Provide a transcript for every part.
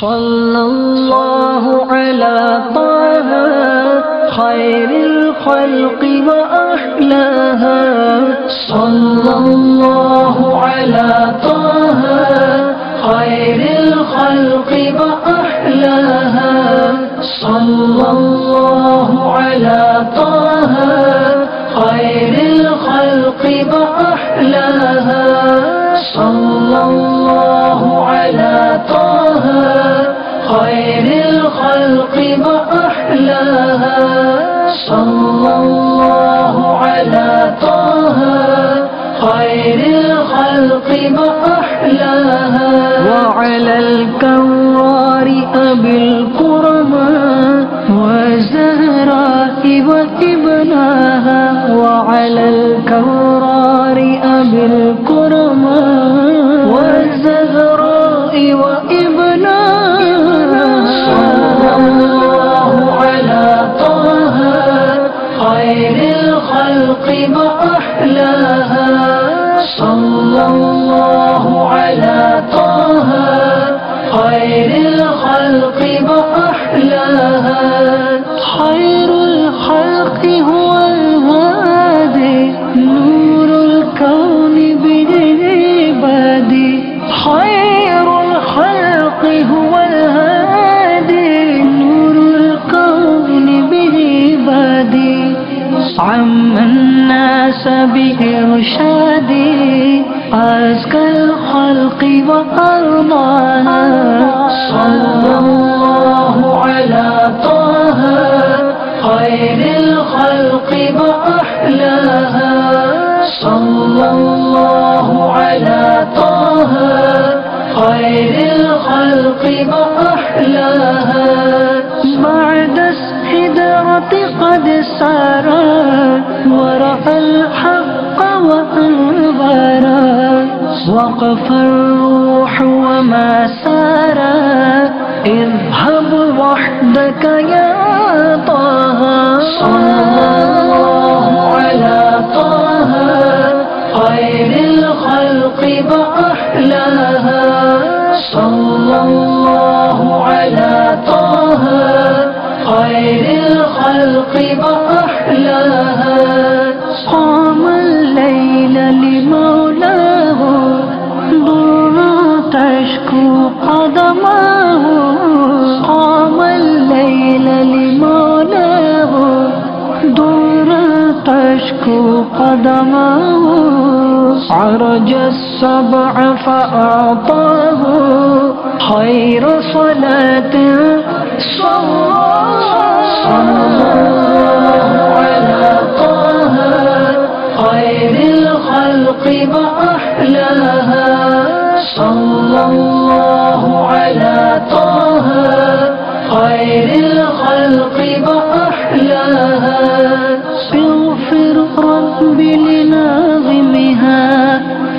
صلى الله على طه خير الخلق وأحلاها صلى الله على طه خير الخلق وأحلاها صلى الله على طه خير الخلق وأحلاها صلى الله على طه خير الخلق وأحلاها صلى الله على طه خير الخلق وأحلاها وعلى الكرار أبي وعلى الكرار أبي الكرماء وزهراء وابناها صلى الله على طه خير الخلق وأحلاها صلى الله على طه خير الخلق وأحلاها خير الخلق هو عم الناس بإرشادي أزكى الخلق وأرضاها صلى الله على طه خير الخلق وأحلاها. صلى الله على طه خير الخلق وأحلاها. بعد السدرة قد سارت الحق وأنظرا وقف الروح وما سارا اذهب وحدك يا طه. صلى الله على طه. خير الخلق وأحلاها. صلى الله الليل لمولاه ضرا تشكو قدماه. قام الليل لمولاه ضرا تشكو قدماه. عرج السبع فأعطاه خير صلاة صلى. صلى الله على طه خير الخلق وأحلاها. اغفر رب لناظمها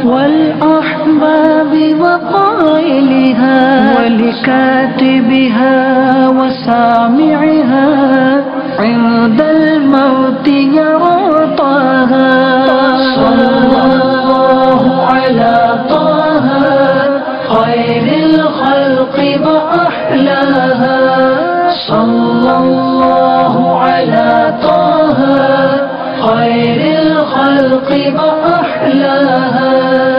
والأحباب وقائلها ولكاتبها وسامعها. عند الموت يرطاها الخلق وأحلاها صلى الله على طه. خير الخلق وأحلاها.